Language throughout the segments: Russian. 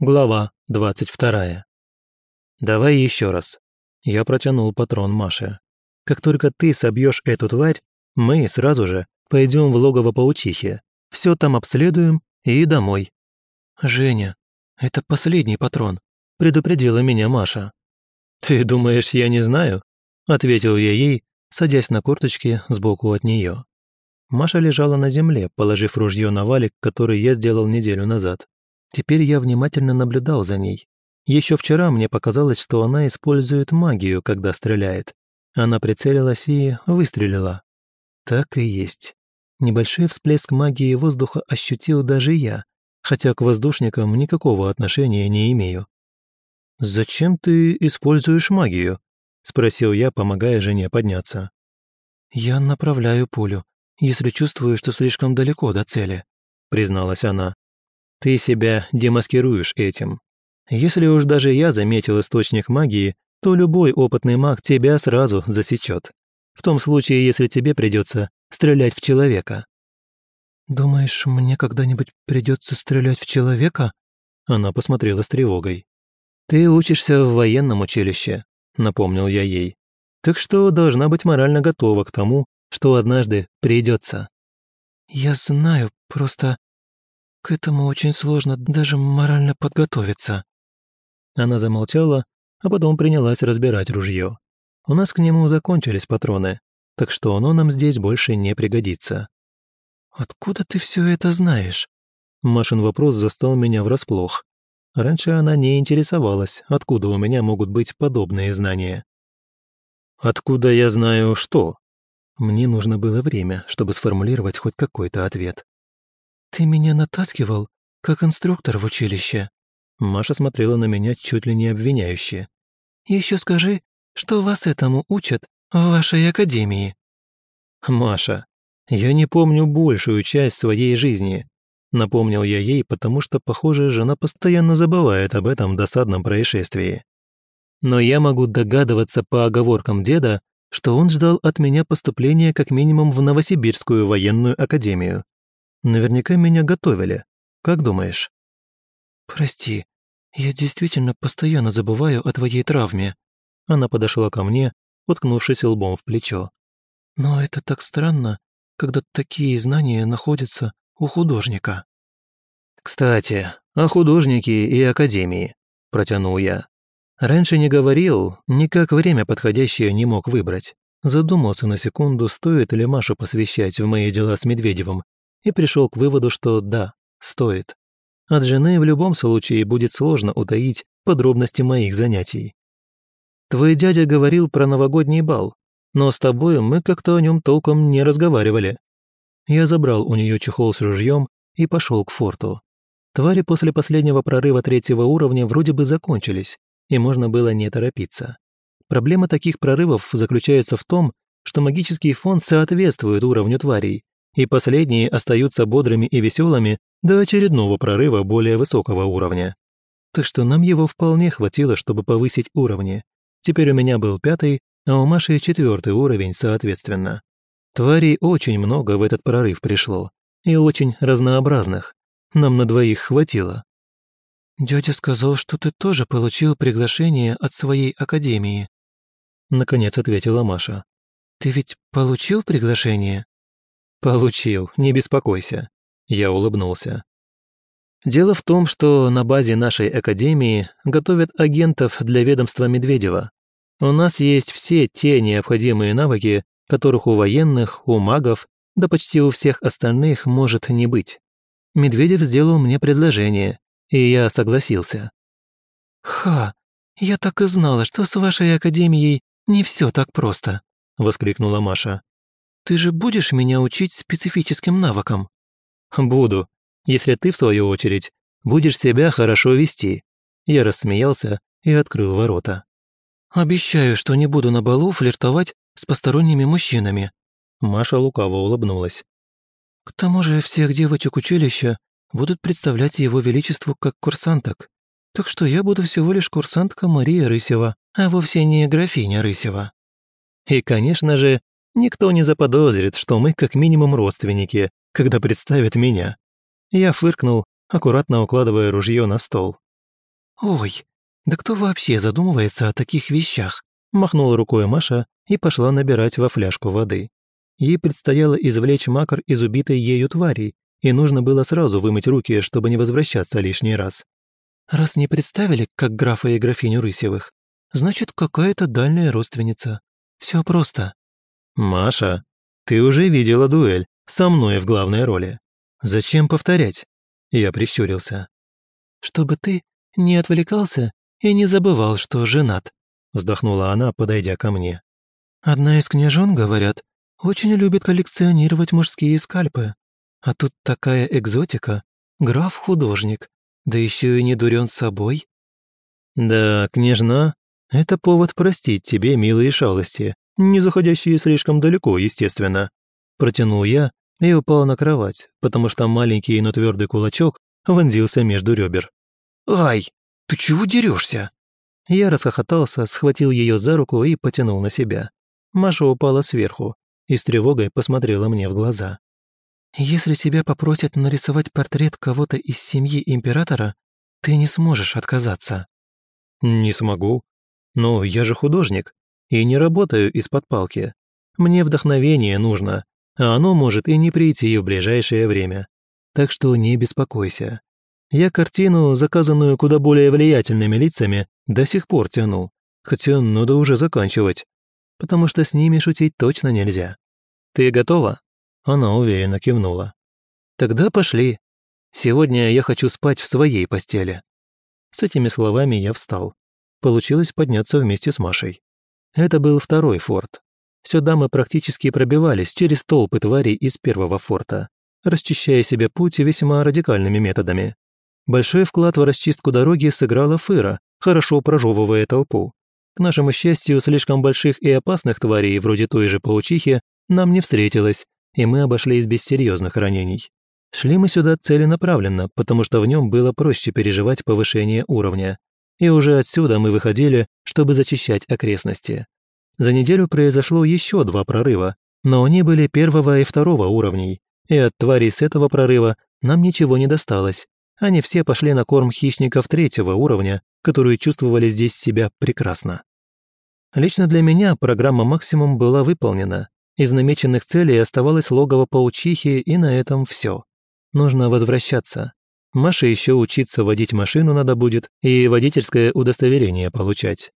Глава 22. «Давай еще раз». Я протянул патрон Маше. «Как только ты собьешь эту тварь, мы сразу же пойдем в логово паучихи, все там обследуем и домой». «Женя, это последний патрон», — предупредила меня Маша. «Ты думаешь, я не знаю?» — ответил я ей, садясь на корточки сбоку от нее. Маша лежала на земле, положив ружье на валик, который я сделал неделю назад. Теперь я внимательно наблюдал за ней. Еще вчера мне показалось, что она использует магию, когда стреляет. Она прицелилась и выстрелила. Так и есть. Небольшой всплеск магии воздуха ощутил даже я, хотя к воздушникам никакого отношения не имею. «Зачем ты используешь магию?» – спросил я, помогая жене подняться. «Я направляю пулю, если чувствую, что слишком далеко до цели», – призналась она. «Ты себя демаскируешь этим. Если уж даже я заметил источник магии, то любой опытный маг тебя сразу засечет. В том случае, если тебе придется стрелять в человека». «Думаешь, мне когда-нибудь придется стрелять в человека?» Она посмотрела с тревогой. «Ты учишься в военном училище», — напомнил я ей. «Так что должна быть морально готова к тому, что однажды придется». «Я знаю, просто к этому очень сложно даже морально подготовиться». Она замолчала, а потом принялась разбирать ружье. У нас к нему закончились патроны, так что оно нам здесь больше не пригодится. «Откуда ты все это знаешь?» Машин вопрос застал меня врасплох. Раньше она не интересовалась, откуда у меня могут быть подобные знания. «Откуда я знаю что?» Мне нужно было время, чтобы сформулировать хоть какой-то ответ. «Ты меня натаскивал, как инструктор в училище?» Маша смотрела на меня чуть ли не обвиняюще. «Еще скажи, что вас этому учат в вашей академии?» «Маша, я не помню большую часть своей жизни. Напомнил я ей, потому что, похоже, жена постоянно забывает об этом досадном происшествии. Но я могу догадываться по оговоркам деда, что он ждал от меня поступления как минимум в Новосибирскую военную академию. Наверняка меня готовили. Как думаешь? «Прости, я действительно постоянно забываю о твоей травме». Она подошла ко мне, уткнувшись лбом в плечо. «Но это так странно, когда такие знания находятся у художника. «Кстати, о художнике и академии», – протянул я. Раньше не говорил, никак время подходящее не мог выбрать. Задумался на секунду, стоит ли Машу посвящать в мои дела с Медведевым, и пришел к выводу, что да, стоит. От жены в любом случае будет сложно утаить подробности моих занятий. Твой дядя говорил про новогодний бал, но с тобой мы как-то о нем толком не разговаривали. Я забрал у нее чехол с ружьем и пошел к форту. Твари после последнего прорыва третьего уровня вроде бы закончились, и можно было не торопиться. Проблема таких прорывов заключается в том, что магический фон соответствует уровню тварей, и последние остаются бодрыми и веселыми до очередного прорыва более высокого уровня. Так что нам его вполне хватило, чтобы повысить уровни. Теперь у меня был пятый, а у Маши четвертый уровень соответственно. Тварей очень много в этот прорыв пришло, и очень разнообразных. Нам на двоих хватило. «Дядя сказал, что ты тоже получил приглашение от своей академии», наконец ответила Маша. «Ты ведь получил приглашение?» «Получил, не беспокойся», я улыбнулся. Дело в том, что на базе нашей академии готовят агентов для ведомства Медведева. У нас есть все те необходимые навыки, которых у военных, у магов, да почти у всех остальных может не быть. Медведев сделал мне предложение, и я согласился. «Ха, я так и знала, что с вашей академией не все так просто», — воскликнула Маша. «Ты же будешь меня учить специфическим навыкам?» «Буду, если ты, в свою очередь, будешь себя хорошо вести». Я рассмеялся и открыл ворота. «Обещаю, что не буду на балу флиртовать с посторонними мужчинами». Маша лукаво улыбнулась. «К тому же всех девочек училища будут представлять его величеству как курсанток. Так что я буду всего лишь курсантка Мария Рысева, а вовсе не графиня Рысева». И, конечно же, никто не заподозрит, что мы как минимум родственники, когда представят меня. Я фыркнул, аккуратно укладывая ружье на стол. «Ой, да кто вообще задумывается о таких вещах?» Махнула рукой Маша и пошла набирать во фляжку воды. Ей предстояло извлечь макар из убитой ею твари, и нужно было сразу вымыть руки, чтобы не возвращаться лишний раз. «Раз не представили, как графа и графиню Рысевых, значит, какая-то дальняя родственница. Все просто». «Маша, ты уже видела дуэль, со мной в главной роли. Зачем повторять?» Я прищурился. «Чтобы ты не отвлекался и не забывал, что женат», вздохнула она, подойдя ко мне. «Одна из княжон, говорят, очень любит коллекционировать мужские скальпы. А тут такая экзотика, граф-художник, да еще и не дурен собой». «Да, княжна, это повод простить тебе милые шалости, не заходящие слишком далеко, естественно», протянул я и упал на кровать, потому что маленький, но твердый кулачок вонзился между ребер. «Ай, ты чего дерешься?» Я расхохотался, схватил ее за руку и потянул на себя. Маша упала сверху и с тревогой посмотрела мне в глаза. «Если тебя попросят нарисовать портрет кого-то из семьи императора, ты не сможешь отказаться». «Не смогу. Но я же художник и не работаю из-под палки. Мне вдохновение нужно, а оно может и не прийти в ближайшее время. Так что не беспокойся. Я картину, заказанную куда более влиятельными лицами, до сих пор тяну, хотя надо уже заканчивать, потому что с ними шутить точно нельзя. Ты готова?» Она уверенно кивнула. «Тогда пошли. Сегодня я хочу спать в своей постели». С этими словами я встал. Получилось подняться вместе с Машей. Это был второй форт. Сюда мы практически пробивались через толпы тварей из первого форта, расчищая себе путь весьма радикальными методами. Большой вклад в расчистку дороги сыграла Фыра, хорошо прожевывая толпу. К нашему счастью, слишком больших и опасных тварей, вроде той же паучихи, нам не встретилось, и мы обошлись без серьезных ранений. Шли мы сюда целенаправленно, потому что в нем было проще переживать повышение уровня. И уже отсюда мы выходили, чтобы зачищать окрестности. За неделю произошло еще два прорыва, но они были первого и второго уровней, и от тварей с этого прорыва нам ничего не досталось, они все пошли на корм хищников третьего уровня, которые чувствовали здесь себя прекрасно. Лично для меня программа «Максимум» была выполнена. Из намеченных целей оставалось логово паучихи, и на этом все. Нужно возвращаться. Маше еще учиться водить машину надо будет и водительское удостоверение получать.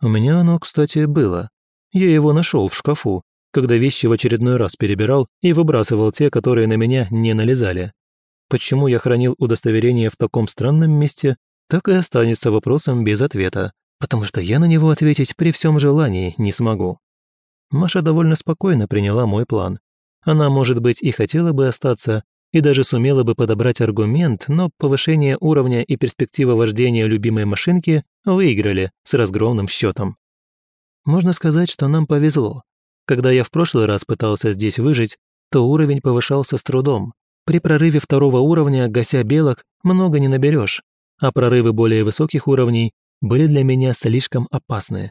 У меня оно, кстати, было. Я его нашел в шкафу, когда вещи в очередной раз перебирал и выбрасывал те, которые на меня не налезали. Почему я хранил удостоверение в таком странном месте, так и останется вопросом без ответа, потому что я на него ответить при всем желании не смогу. Маша довольно спокойно приняла мой план. Она, может быть, и хотела бы остаться, и даже сумела бы подобрать аргумент, но повышение уровня и перспектива вождения любимой машинки выиграли с разгромным счетом. Можно сказать, что нам повезло. Когда я в прошлый раз пытался здесь выжить, то уровень повышался с трудом, при прорыве второго уровня, гася белок, много не наберешь, а прорывы более высоких уровней были для меня слишком опасны.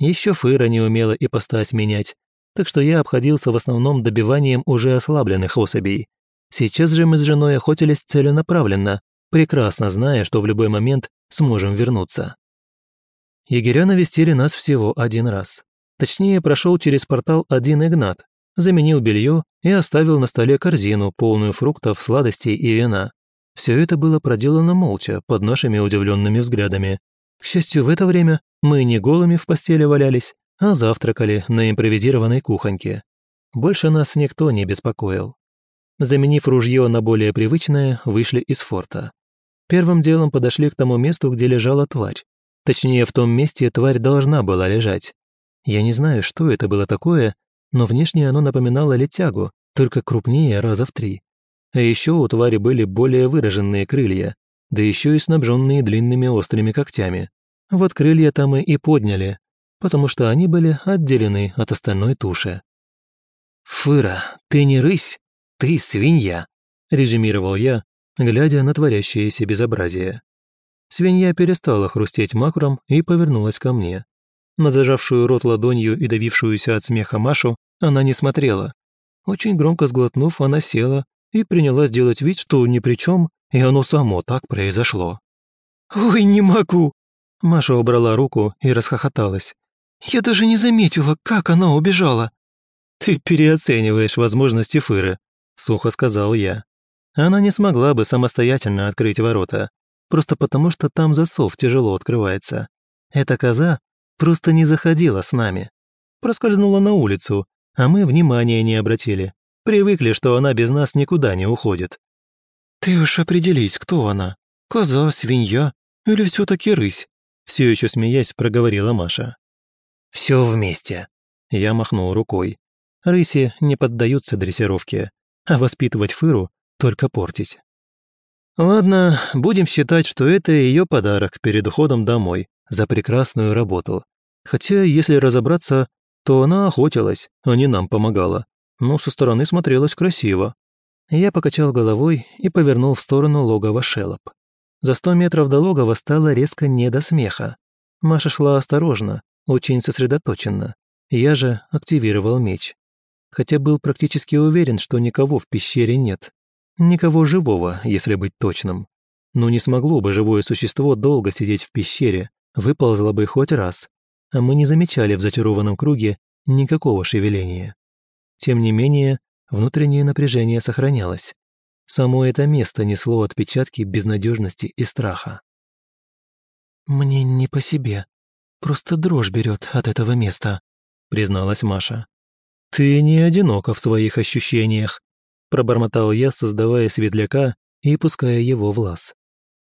Еще Фыра не умела и постась менять, так что я обходился в основном добиванием уже ослабленных особей. Сейчас же мы с женой охотились целенаправленно, прекрасно зная, что в любой момент сможем вернуться. Егеря навестили нас всего один раз. Точнее, прошел через портал один Игнат, заменил белье и оставил на столе корзину, полную фруктов, сладостей и вина. Все это было проделано молча, под нашими удивленными взглядами. К счастью, в это время мы не голыми в постели валялись, а завтракали на импровизированной кухоньке. Больше нас никто не беспокоил. Заменив ружье на более привычное, вышли из форта. Первым делом подошли к тому месту, где лежала тварь. Точнее, в том месте тварь должна была лежать. Я не знаю, что это было такое, но внешне оно напоминало летягу, только крупнее раза в три. А еще у твари были более выраженные крылья, да еще и снабженные длинными острыми когтями. Вот крылья там и подняли, потому что они были отделены от остальной туши. «Фыра, ты не рысь, ты свинья», — резюмировал я, глядя на творящееся безобразие. Свинья перестала хрустеть макром и повернулась ко мне. На зажавшую рот ладонью и давившуюся от смеха Машу она не смотрела. Очень громко сглотнув, она села и принялась делать вид, что ни при чем, и оно само так произошло. «Ой, не могу!» Маша убрала руку и расхохоталась. «Я даже не заметила, как она убежала!» «Ты переоцениваешь возможности Фыры», — сухо сказал я. Она не смогла бы самостоятельно открыть ворота, просто потому что там засов тяжело открывается. Эта коза просто не заходила с нами. Проскользнула на улицу, а мы внимания не обратили. Привыкли, что она без нас никуда не уходит. «Ты уж определись, кто она. Коза, свинья или все таки рысь?» Все еще смеясь, проговорила Маша. Все вместе». Я махнул рукой. Рыси не поддаются дрессировке, а воспитывать Фыру только портить. Ладно, будем считать, что это ее подарок перед уходом домой за прекрасную работу. Хотя, если разобраться, то она охотилась, а не нам помогала. Но со стороны смотрелась красиво. Я покачал головой и повернул в сторону логова Шелоп. За сто метров до логова стало резко не до смеха. Маша шла осторожно, очень сосредоточенно. Я же активировал меч. Хотя был практически уверен, что никого в пещере нет. Никого живого, если быть точным. Но не смогло бы живое существо долго сидеть в пещере, выползло бы хоть раз. А мы не замечали в зачарованном круге никакого шевеления. Тем не менее, внутреннее напряжение сохранялось. Само это место несло отпечатки безнадежности и страха. «Мне не по себе. Просто дрожь берет от этого места», — призналась Маша. «Ты не одинока в своих ощущениях», — пробормотал я, создавая светляка и пуская его в лаз.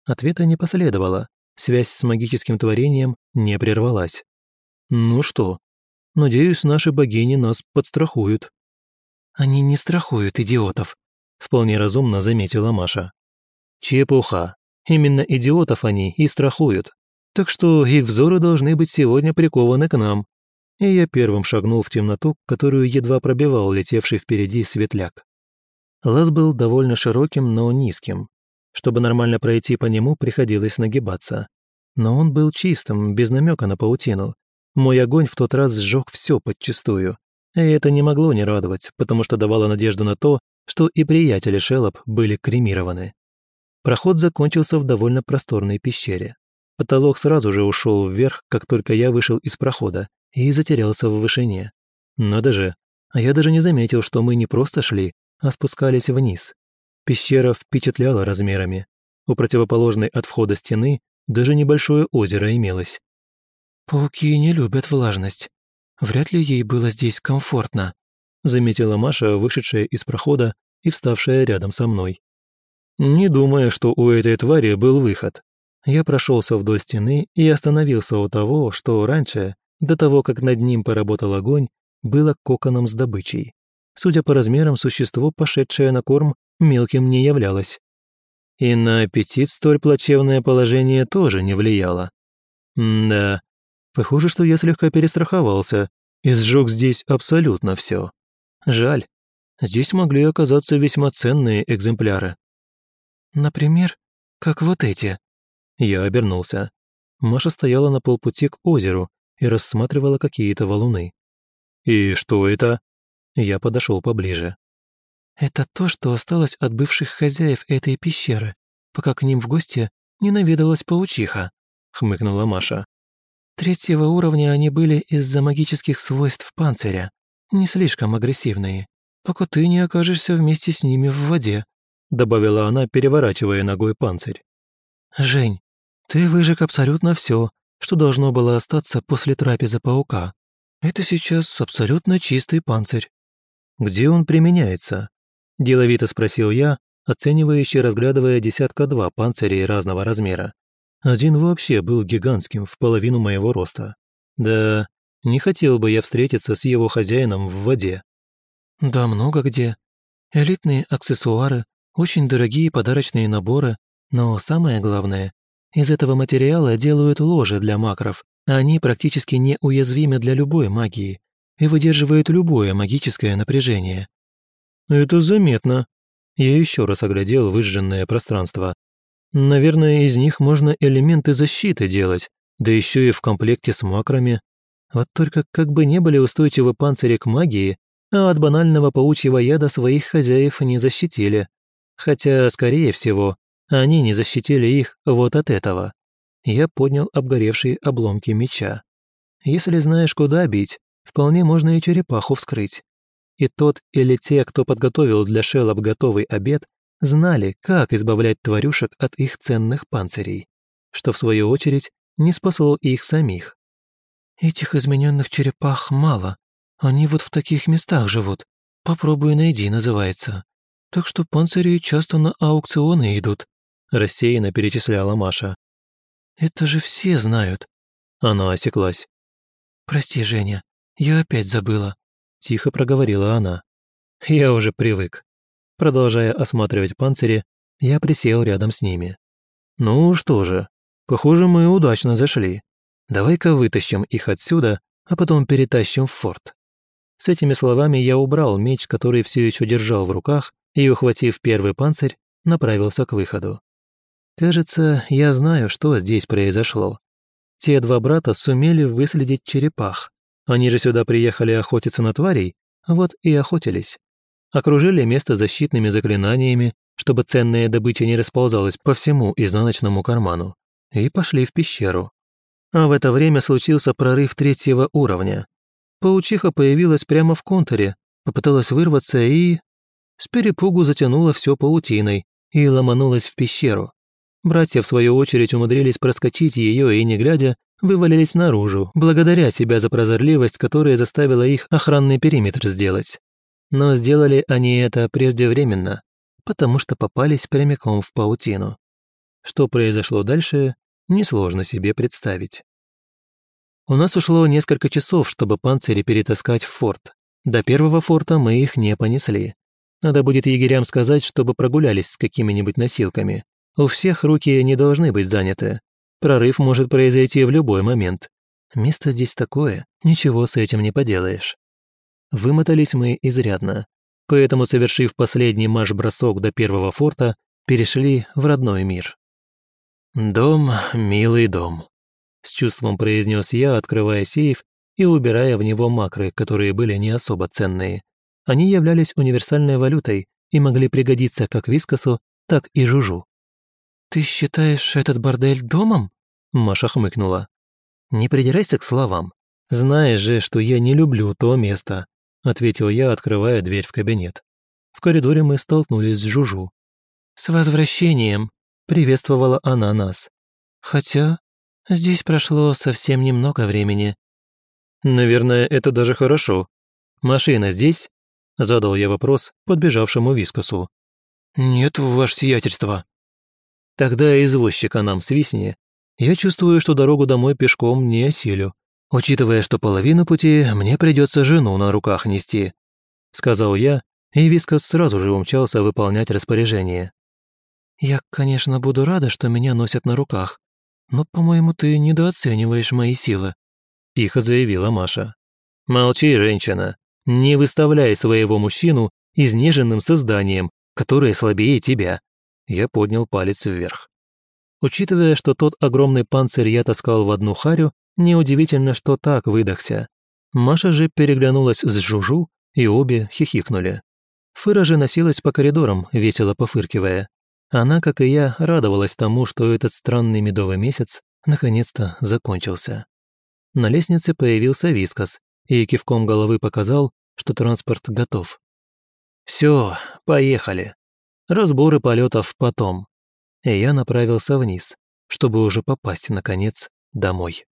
Ответа не последовало, связь с магическим творением не прервалась. «Ну что, надеюсь, наши богини нас подстрахуют». «Они не страхуют идиотов», — вполне разумно заметила Маша. «Чепуха. Именно идиотов они и страхуют. Так что их взоры должны быть сегодня прикованы к нам». И я первым шагнул в темноту, которую едва пробивал летевший впереди светляк. Лаз был довольно широким, но низким. Чтобы нормально пройти по нему, приходилось нагибаться. Но он был чистым, без намека на паутину. Мой огонь в тот раз сжег все подчистую. И это не могло не радовать, потому что давало надежду на то, что и приятели Шеллоп были кремированы. Проход закончился в довольно просторной пещере. Потолок сразу же ушел вверх, как только я вышел из прохода, и затерялся в вышине. Надо же, а я даже не заметил, что мы не просто шли, а спускались вниз. Пещера впечатляла размерами. У противоположной от входа стены даже небольшое озеро имелось. «Пауки не любят влажность. Вряд ли ей было здесь комфортно», заметила Маша, вышедшая из прохода и вставшая рядом со мной. Не думая, что у этой твари был выход. Я прошелся вдоль стены и остановился у того, что раньше, до того, как над ним поработал огонь, было коконом с добычей. Судя по размерам, существо, пошедшее на корм, мелким не являлось. И на аппетит столь плачевное положение тоже не влияло. Да, похоже, что я слегка перестраховался и сжег здесь абсолютно все. Жаль. Здесь могли оказаться весьма ценные экземпляры. Например, как вот эти. Я обернулся. Маша стояла на полпути к озеру и рассматривала какие-то валуны. «И что это?» Я подошел поближе. «Это то, что осталось от бывших хозяев этой пещеры, пока к ним в гости не наведалась паучиха», — хмыкнула Маша. «Третьего уровня они были из-за магических свойств панциря не слишком агрессивные, пока ты не окажешься вместе с ними в воде», добавила она, переворачивая ногой панцирь. «Жень, ты выжег абсолютно все, что должно было остаться после трапезы паука. Это сейчас абсолютно чистый панцирь». «Где он применяется?» – деловито спросил я, оценивающе разглядывая десятка-два панцирей разного размера. Один вообще был гигантским, в половину моего роста. Да, не хотел бы я встретиться с его хозяином в воде. Да много где. Элитные аксессуары, очень дорогие подарочные наборы, но самое главное, из этого материала делают ложи для макров. Они практически неуязвимы для любой магии и выдерживают любое магическое напряжение. Это заметно. Я еще раз оглядел выжженное пространство. Наверное, из них можно элементы защиты делать, да еще и в комплекте с макрами. Вот только как бы не были устойчивы панцири к магии, а от банального паучьего яда своих хозяев не защитили. Хотя, скорее всего, они не защитили их вот от этого. Я поднял обгоревшие обломки меча. Если знаешь, куда бить, вполне можно и черепаху вскрыть. И тот или те, кто подготовил для Шеллоп готовый обед, знали, как избавлять тварюшек от их ценных панцирей, что, в свою очередь, не спасло их самих. «Этих измененных черепах мало. Они вот в таких местах живут. Попробуй найди, называется. Так что панцири часто на аукционы идут», – рассеянно перечисляла Маша. «Это же все знают». Она осеклась. «Прости, Женя, я опять забыла», – тихо проговорила она. «Я уже привык». Продолжая осматривать панцири, я присел рядом с ними. «Ну что же, похоже, мы удачно зашли. Давай-ка вытащим их отсюда, а потом перетащим в форт». С этими словами я убрал меч, который все еще держал в руках, и, ухватив первый панцирь, направился к выходу. Кажется, я знаю, что здесь произошло. Те два брата сумели выследить черепах. Они же сюда приехали охотиться на тварей, вот и охотились. Окружили место защитными заклинаниями, чтобы ценная добыча не расползалась по всему изнаночному карману, и пошли в пещеру. А в это время случился прорыв третьего уровня. Паучиха появилась прямо в контуре, попыталась вырваться и... С перепугу затянула все паутиной и ломанулась в пещеру. Братья, в свою очередь, умудрились проскочить ее и, не глядя, вывалились наружу, благодаря себя за прозорливость, которая заставила их охранный периметр сделать. Но сделали они это преждевременно, потому что попались прямиком в паутину. Что произошло дальше, несложно себе представить. У нас ушло несколько часов, чтобы панцири перетаскать в форт. До первого форта мы их не понесли. Надо будет егерям сказать, чтобы прогулялись с какими-нибудь носилками. У всех руки не должны быть заняты. Прорыв может произойти в любой момент. Место здесь такое, ничего с этим не поделаешь. Вымотались мы изрядно, поэтому, совершив последний марш-бросок до первого форта, перешли в родной мир. «Дом, милый дом», — с чувством произнес я, открывая сейф и убирая в него макры, которые были не особо ценные. Они являлись универсальной валютой и могли пригодиться как Вискосу, так и Жужу. «Ты считаешь этот бордель домом?» Маша хмыкнула. «Не придирайся к словам. Знаешь же, что я не люблю то место», ответил я, открывая дверь в кабинет. В коридоре мы столкнулись с Жужу. «С возвращением!» приветствовала она нас. «Хотя здесь прошло совсем немного времени». «Наверное, это даже хорошо. Машина здесь?» задал я вопрос подбежавшему Вискосу. «Нет, ваше сиятельство», Тогда извозчика нам свистни. Я чувствую, что дорогу домой пешком не осилю, учитывая, что половину пути мне придется жену на руках нести», — сказал я, и Вискас сразу же умчался выполнять распоряжение. «Я, конечно, буду рада, что меня носят на руках, но, по-моему, ты недооцениваешь мои силы», — тихо заявила Маша. «Молчи, женщина, не выставляй своего мужчину изнеженным созданием, которое слабее тебя», я поднял палец вверх. Учитывая, что тот огромный панцирь я таскал в одну харю, неудивительно, что так выдохся. Маша же переглянулась с Жужу, и обе хихикнули. Фыра же носилась по коридорам, весело пофыркивая. Она, как и я, радовалась тому, что этот странный медовый месяц наконец-то закончился. На лестнице появился Вискас и кивком головы показал, что транспорт готов. «Все, поехали», Разборы полетов потом. И я направился вниз, чтобы уже попасть, наконец, домой.